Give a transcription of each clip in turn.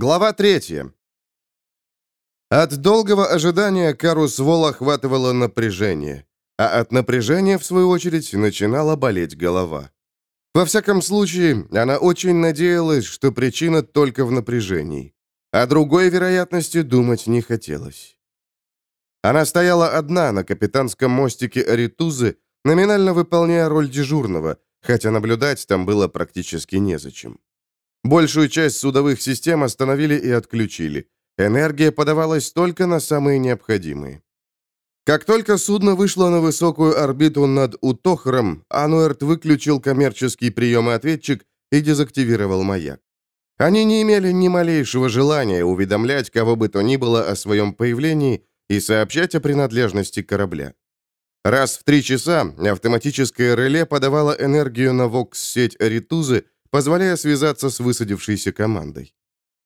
Глава третья. От долгого ожидания Карус Вол охватывало напряжение, а от напряжения, в свою очередь, начинала болеть голова. Во всяком случае, она очень надеялась, что причина только в напряжении. О другой вероятности думать не хотелось. Она стояла одна на капитанском мостике Аритузы, номинально выполняя роль дежурного, хотя наблюдать там было практически незачем. Большую часть судовых систем остановили и отключили. Энергия подавалась только на самые необходимые. Как только судно вышло на высокую орбиту над Утохром, Ануэрт выключил коммерческий прием-ответчик и дезактивировал маяк. Они не имели ни малейшего желания уведомлять кого бы то ни было о своем появлении и сообщать о принадлежности корабля. Раз в три часа автоматическое реле подавало энергию на ВОКС-сеть Аритузы, позволяя связаться с высадившейся командой.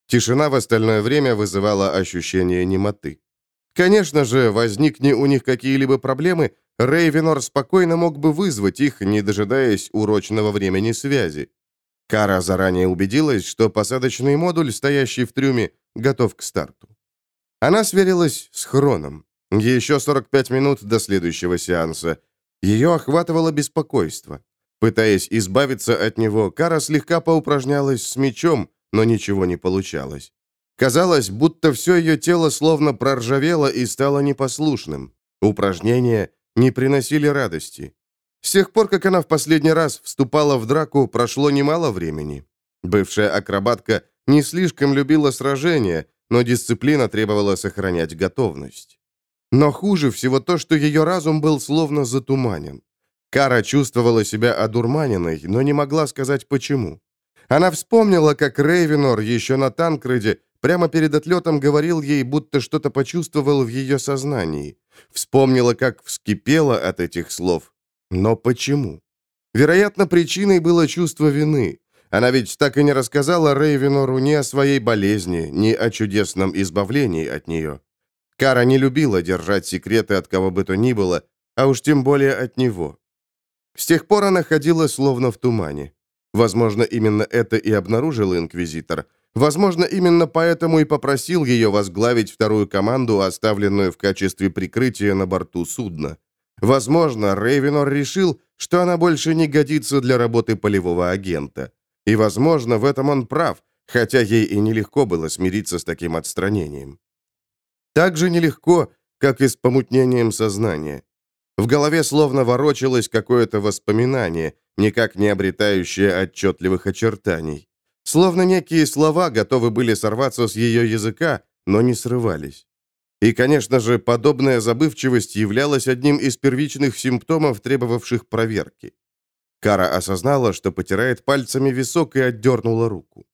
Тишина в остальное время вызывала ощущение немоты. Конечно же, возникни у них какие-либо проблемы, Рейвенор спокойно мог бы вызвать их, не дожидаясь урочного времени связи. Кара заранее убедилась, что посадочный модуль, стоящий в трюме, готов к старту. Она сверилась с хроном. Еще 45 минут до следующего сеанса. Ее охватывало беспокойство. Пытаясь избавиться от него, Кара слегка поупражнялась с мечом, но ничего не получалось. Казалось, будто все ее тело словно проржавело и стало непослушным. Упражнения не приносили радости. С тех пор, как она в последний раз вступала в драку, прошло немало времени. Бывшая акробатка не слишком любила сражения, но дисциплина требовала сохранять готовность. Но хуже всего то, что ее разум был словно затуманен. Кара чувствовала себя одурманенной, но не могла сказать почему. Она вспомнила, как Рейвенор еще на Танкреде прямо перед отлетом говорил ей, будто что-то почувствовал в ее сознании. Вспомнила, как вскипела от этих слов. Но почему? Вероятно, причиной было чувство вины. Она ведь так и не рассказала Рейвенору ни о своей болезни, ни о чудесном избавлении от нее. Кара не любила держать секреты от кого бы то ни было, а уж тем более от него. С тех пор она ходила словно в тумане. Возможно, именно это и обнаружил инквизитор. Возможно, именно поэтому и попросил ее возглавить вторую команду, оставленную в качестве прикрытия на борту судна. Возможно, Рейвенор решил, что она больше не годится для работы полевого агента. И, возможно, в этом он прав, хотя ей и нелегко было смириться с таким отстранением. Так же нелегко, как и с помутнением сознания. В голове словно ворочалось какое-то воспоминание, никак не обретающее отчетливых очертаний. Словно некие слова готовы были сорваться с ее языка, но не срывались. И, конечно же, подобная забывчивость являлась одним из первичных симптомов, требовавших проверки. Кара осознала, что потирает пальцами висок и отдернула руку.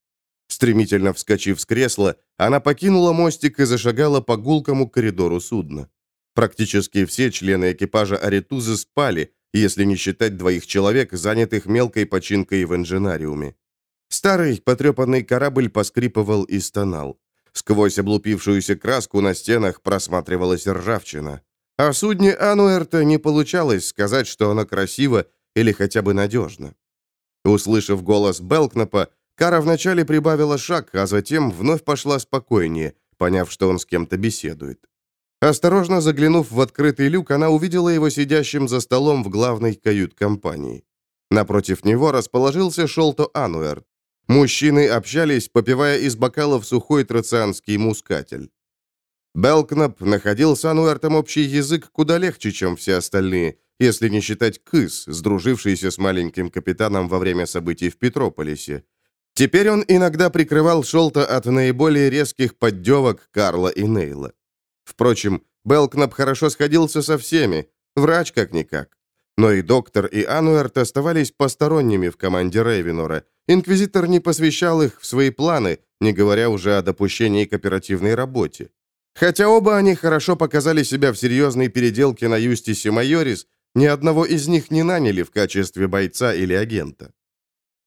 Стремительно вскочив с кресла, она покинула мостик и зашагала по гулкому коридору судна. Практически все члены экипажа Аритузы спали, если не считать двоих человек, занятых мелкой починкой в инженариуме. Старый потрепанный корабль поскрипывал и стонал. Сквозь облупившуюся краску на стенах просматривалась ржавчина. О судне Ануэрта не получалось сказать, что оно красиво или хотя бы надежно. Услышав голос Белкнапа, Кара вначале прибавила шаг, а затем вновь пошла спокойнее, поняв, что он с кем-то беседует. Осторожно заглянув в открытый люк, она увидела его сидящим за столом в главной кают-компании. Напротив него расположился Шолто Ануэрт. Мужчины общались, попивая из бокалов сухой троцианский мускатель. Белкнап находил с Ануэртом общий язык куда легче, чем все остальные, если не считать Кыс, сдружившийся с маленьким капитаном во время событий в Петрополисе. Теперь он иногда прикрывал Шолта от наиболее резких поддевок Карла и Нейла. Впрочем, Белкнап хорошо сходился со всеми, врач как-никак. Но и доктор, и Ануэрт оставались посторонними в команде Рейвенора. Инквизитор не посвящал их в свои планы, не говоря уже о допущении к оперативной работе. Хотя оба они хорошо показали себя в серьезной переделке на Юстисе Майорис, ни одного из них не наняли в качестве бойца или агента.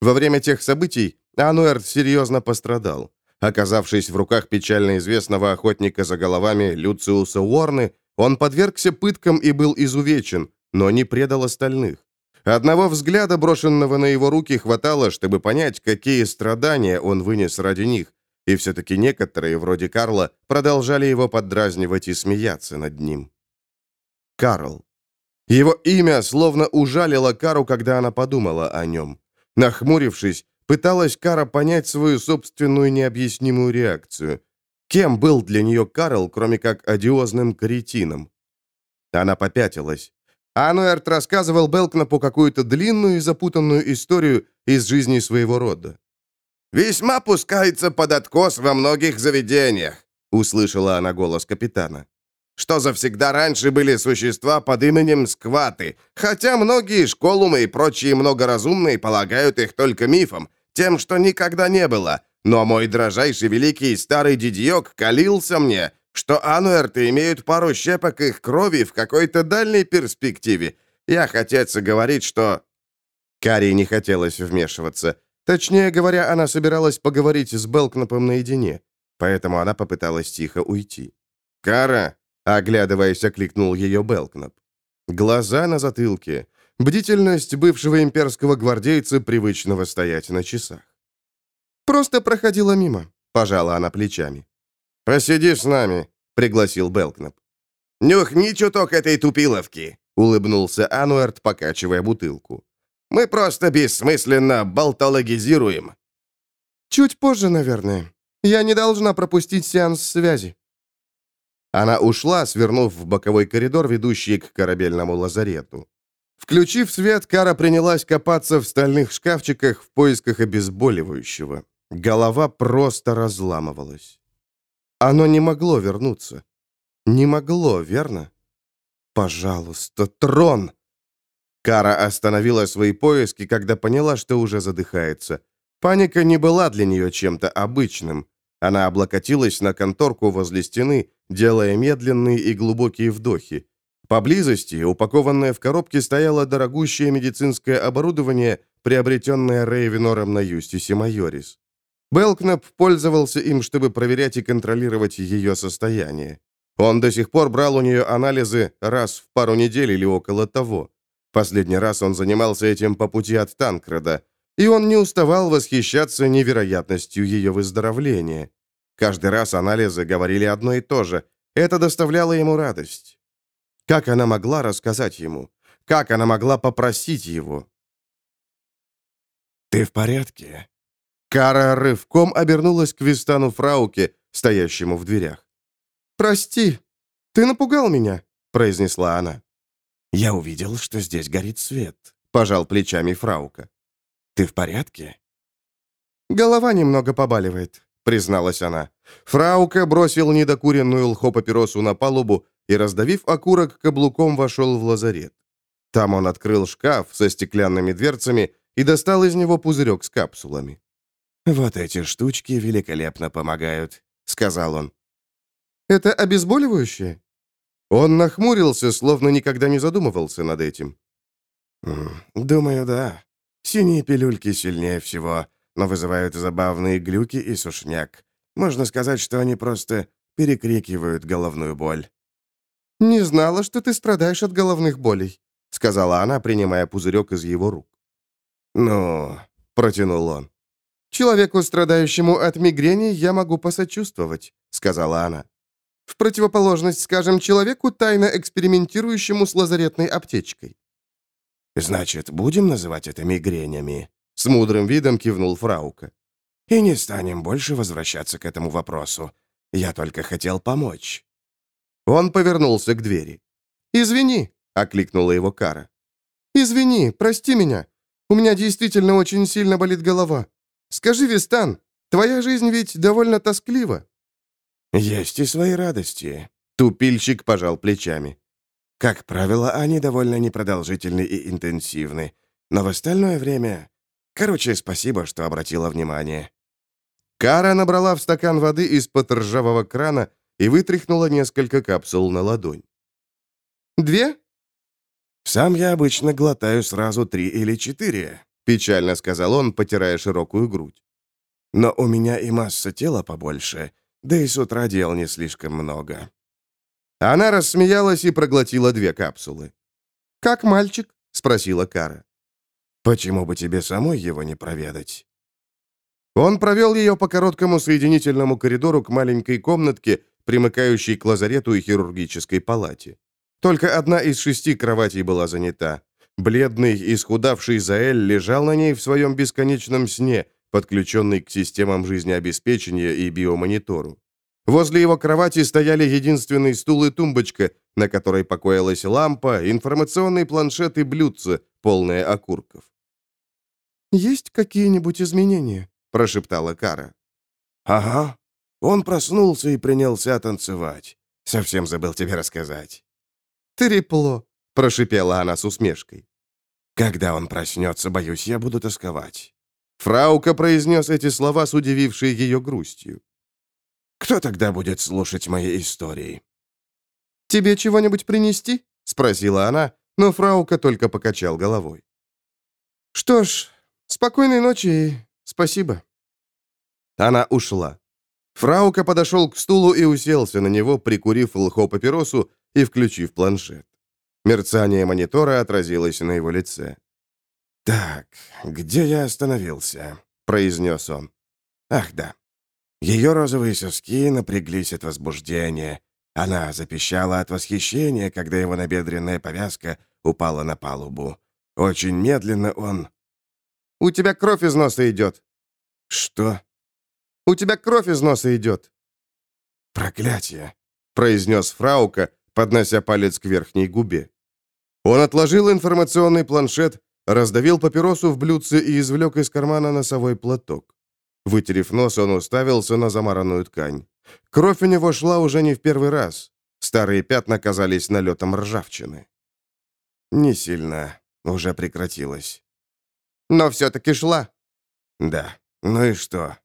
Во время тех событий Ануэрт серьезно пострадал. Оказавшись в руках печально известного охотника за головами Люциуса Уорны, он подвергся пыткам и был изувечен, но не предал остальных. Одного взгляда, брошенного на его руки, хватало, чтобы понять, какие страдания он вынес ради них. и все-таки некоторые, вроде Карла, продолжали его поддразнивать и смеяться над ним. Карл. Его имя словно ужалило Кару, когда она подумала о нем. Нахмурившись, пыталась Кара понять свою собственную необъяснимую реакцию. Кем был для нее Карл, кроме как одиозным каретином? Она попятилась. Ануэрт рассказывал Белкнапу какую-то длинную и запутанную историю из жизни своего рода. «Весьма пускается под откос во многих заведениях», — услышала она голос капитана. «Что завсегда раньше были существа под именем Скваты, хотя многие школумы и прочие многоразумные полагают их только мифом, тем, что никогда не было. Но мой дрожайший великий старый дидьек калился мне, что ануэрты имеют пару щепок их крови в какой-то дальней перспективе. Я хотец говорит, что...» Кари не хотелось вмешиваться. Точнее говоря, она собиралась поговорить с Белкнапом наедине, поэтому она попыталась тихо уйти. «Кара!» — оглядываясь, окликнул ее Белкнап. Глаза на затылке. Бдительность бывшего имперского гвардейца, привычного стоять на часах. «Просто проходила мимо», — пожала она плечами. «Посиди с нами», — пригласил Белкнап. «Нюхни чуток этой тупиловки», — улыбнулся Ануэрт, покачивая бутылку. «Мы просто бессмысленно болтологизируем». «Чуть позже, наверное. Я не должна пропустить сеанс связи». Она ушла, свернув в боковой коридор, ведущий к корабельному лазарету. Включив свет, Кара принялась копаться в стальных шкафчиках в поисках обезболивающего. Голова просто разламывалась. Оно не могло вернуться. Не могло, верно? Пожалуйста, трон! Кара остановила свои поиски, когда поняла, что уже задыхается. Паника не была для нее чем-то обычным. Она облокотилась на конторку возле стены, делая медленные и глубокие вдохи. Поблизости, упакованное в коробке, стояло дорогущее медицинское оборудование, приобретенное Рейвенором на Юстисе Майорис. Белкнап пользовался им, чтобы проверять и контролировать ее состояние. Он до сих пор брал у нее анализы раз в пару недель или около того. Последний раз он занимался этим по пути от Танкреда, и он не уставал восхищаться невероятностью ее выздоровления. Каждый раз анализы говорили одно и то же. Это доставляло ему радость. Как она могла рассказать ему? Как она могла попросить его? «Ты в порядке?» Кара рывком обернулась к Вистану Фрауке, стоящему в дверях. «Прости, ты напугал меня», — произнесла она. «Я увидел, что здесь горит свет», — пожал плечами Фраука. «Ты в порядке?» «Голова немного побаливает», — призналась она. Фраука бросил недокуренную лхо-папиросу на палубу и, раздавив окурок, каблуком вошел в лазарет. Там он открыл шкаф со стеклянными дверцами и достал из него пузырек с капсулами. «Вот эти штучки великолепно помогают», — сказал он. «Это обезболивающее?» Он нахмурился, словно никогда не задумывался над этим. «Думаю, да. Синие пилюльки сильнее всего, но вызывают забавные глюки и сушняк. Можно сказать, что они просто перекрикивают головную боль». «Не знала, что ты страдаешь от головных болей», — сказала она, принимая пузырек из его рук. «Ну...» — протянул он. «Человеку, страдающему от мигрени, я могу посочувствовать», — сказала она. «В противоположность, скажем, человеку, тайно экспериментирующему с лазаретной аптечкой». «Значит, будем называть это мигренями?» — с мудрым видом кивнул Фраука. «И не станем больше возвращаться к этому вопросу. Я только хотел помочь». Он повернулся к двери. «Извини», — окликнула его Кара. «Извини, прости меня. У меня действительно очень сильно болит голова. Скажи, Вистан, твоя жизнь ведь довольно тосклива». «Есть и свои радости», — тупильщик пожал плечами. «Как правило, они довольно непродолжительны и интенсивны, но в остальное время... Короче, спасибо, что обратила внимание». Кара набрала в стакан воды из-под ржавого крана и вытряхнула несколько капсул на ладонь. «Две?» «Сам я обычно глотаю сразу три или четыре», — печально сказал он, потирая широкую грудь. «Но у меня и масса тела побольше, да и с утра дел не слишком много». Она рассмеялась и проглотила две капсулы. «Как мальчик?» — спросила Кара. «Почему бы тебе самой его не проведать?» Он провел ее по короткому соединительному коридору к маленькой комнатке, примыкающей к лазарету и хирургической палате. Только одна из шести кроватей была занята. Бледный, исхудавший Заэль лежал на ней в своем бесконечном сне, подключенный к системам жизнеобеспечения и биомонитору. Возле его кровати стояли единственный стул и тумбочка, на которой покоилась лампа, информационный планшет и блюдце, полное окурков. «Есть какие-нибудь изменения?» – прошептала Кара. «Ага. Он проснулся и принялся танцевать. Совсем забыл тебе рассказать». «Трепло», — прошипела она с усмешкой. «Когда он проснется, боюсь, я буду тосковать». Фраука произнес эти слова с удивившей ее грустью. «Кто тогда будет слушать мои истории?» «Тебе чего-нибудь принести?» — спросила она, но Фраука только покачал головой. «Что ж, спокойной ночи и спасибо». Она ушла. Фраука подошел к стулу и уселся на него, прикурив лхо-папиросу и включив планшет. Мерцание монитора отразилось на его лице. «Так, где я остановился?» — произнес он. «Ах, да. Ее розовые соски напряглись от возбуждения. Она запищала от восхищения, когда его набедренная повязка упала на палубу. Очень медленно он... «У тебя кровь из носа идет». «Что?» «У тебя кровь из носа идет». «Проклятие», — произнес Фраука, поднося палец к верхней губе. Он отложил информационный планшет, раздавил папиросу в блюдце и извлек из кармана носовой платок. Вытерев нос, он уставился на замаранную ткань. Кровь у него шла уже не в первый раз. Старые пятна казались налетом ржавчины. Не сильно. Уже прекратилось. Но все-таки шла. Да. Ну и что?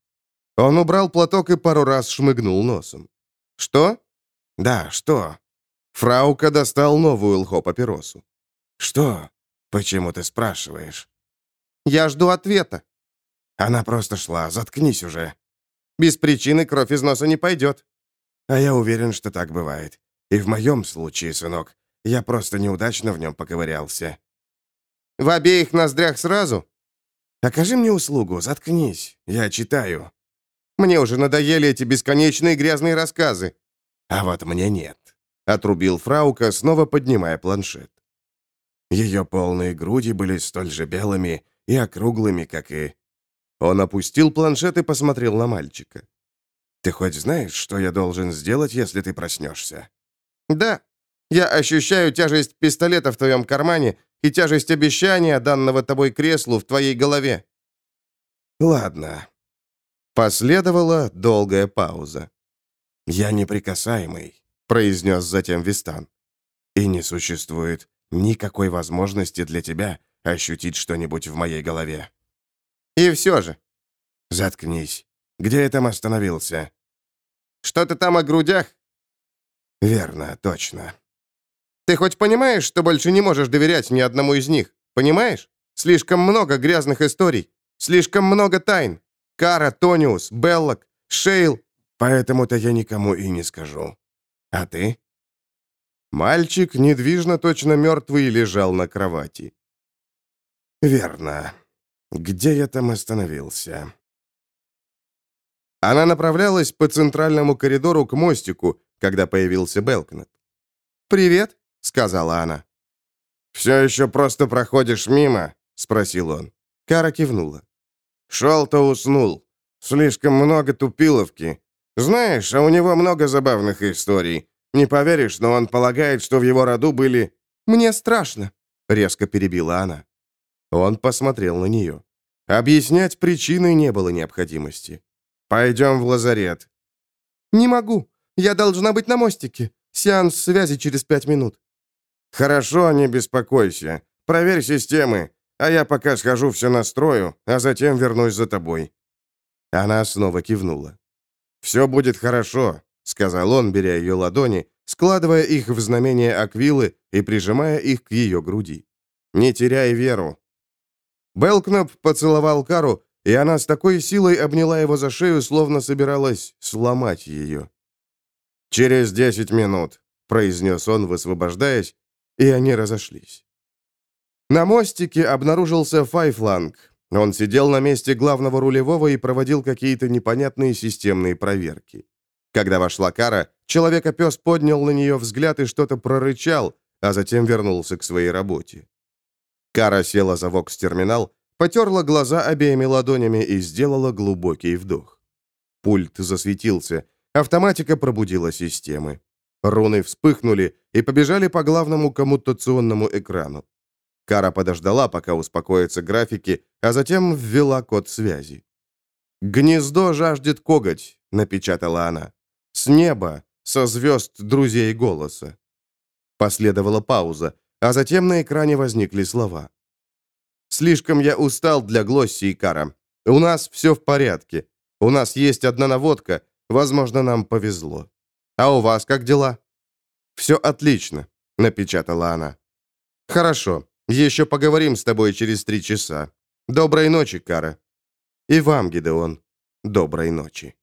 Он убрал платок и пару раз шмыгнул носом. Что? Да, что? Фраука достал новую лхо-папиросу. «Что? Почему ты спрашиваешь?» «Я жду ответа». Она просто шла. Заткнись уже. Без причины кровь из носа не пойдет. А я уверен, что так бывает. И в моем случае, сынок, я просто неудачно в нем поковырялся. В обеих ноздрях сразу? Окажи мне услугу, заткнись. Я читаю. Мне уже надоели эти бесконечные грязные рассказы. А вот мне нет. Отрубил Фраука, снова поднимая планшет. Ее полные груди были столь же белыми и округлыми, как и... Он опустил планшет и посмотрел на мальчика. «Ты хоть знаешь, что я должен сделать, если ты проснешься?» «Да. Я ощущаю тяжесть пистолета в твоем кармане и тяжесть обещания, данного тобой креслу, в твоей голове». «Ладно». Последовала долгая пауза. «Я неприкасаемый», — произнес затем Вистан. «И не существует никакой возможности для тебя ощутить что-нибудь в моей голове». «И все же». «Заткнись. Где я там остановился?» «Что-то там о грудях?» «Верно, точно». «Ты хоть понимаешь, что больше не можешь доверять ни одному из них? Понимаешь? Слишком много грязных историй. Слишком много тайн. Кара, Тониус, Беллок, Шейл. Поэтому-то я никому и не скажу. А ты?» Мальчик, недвижно точно мертвый, лежал на кровати. «Верно. Где я там остановился?» Она направлялась по центральному коридору к мостику, когда появился Белкнет. «Привет», — сказала она. «Все еще просто проходишь мимо?» — спросил он. Кара кивнула. «Шел-то уснул. Слишком много тупиловки. Знаешь, а у него много забавных историй. Не поверишь, но он полагает, что в его роду были...» «Мне страшно», — резко перебила она. Он посмотрел на нее. Объяснять причины не было необходимости. «Пойдем в лазарет». «Не могу. Я должна быть на мостике. Сеанс связи через пять минут». «Хорошо, не беспокойся. Проверь системы, а я пока схожу все настрою, а затем вернусь за тобой». Она снова кивнула. «Все будет хорошо сказал он, беря ее ладони, складывая их в знамение аквилы и прижимая их к ее груди. «Не теряй веру». Белкнап поцеловал Кару, и она с такой силой обняла его за шею, словно собиралась сломать ее. «Через десять минут», — произнес он, высвобождаясь, и они разошлись. На мостике обнаружился Файфланг. Он сидел на месте главного рулевого и проводил какие-то непонятные системные проверки. Когда вошла Кара, человека-пес поднял на нее взгляд и что-то прорычал, а затем вернулся к своей работе. Кара села за вокс-терминал, потерла глаза обеими ладонями и сделала глубокий вдох. Пульт засветился, автоматика пробудила системы. Руны вспыхнули и побежали по главному коммутационному экрану. Кара подождала, пока успокоятся графики, а затем ввела код связи. «Гнездо жаждет коготь», — напечатала она. «С неба, со звезд друзей голоса». Последовала пауза, а затем на экране возникли слова. «Слишком я устал для Глосси и Кара. У нас все в порядке. У нас есть одна наводка. Возможно, нам повезло. А у вас как дела?» «Все отлично», — напечатала она. «Хорошо. Еще поговорим с тобой через три часа. Доброй ночи, Кара. И вам, Гидеон, доброй ночи.